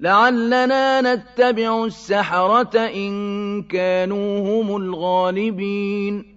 لَعَلَّنَا نَتَّبِعُ السَّحَرَةَ إِن كَانُوا هُمُ الْغَالِبِينَ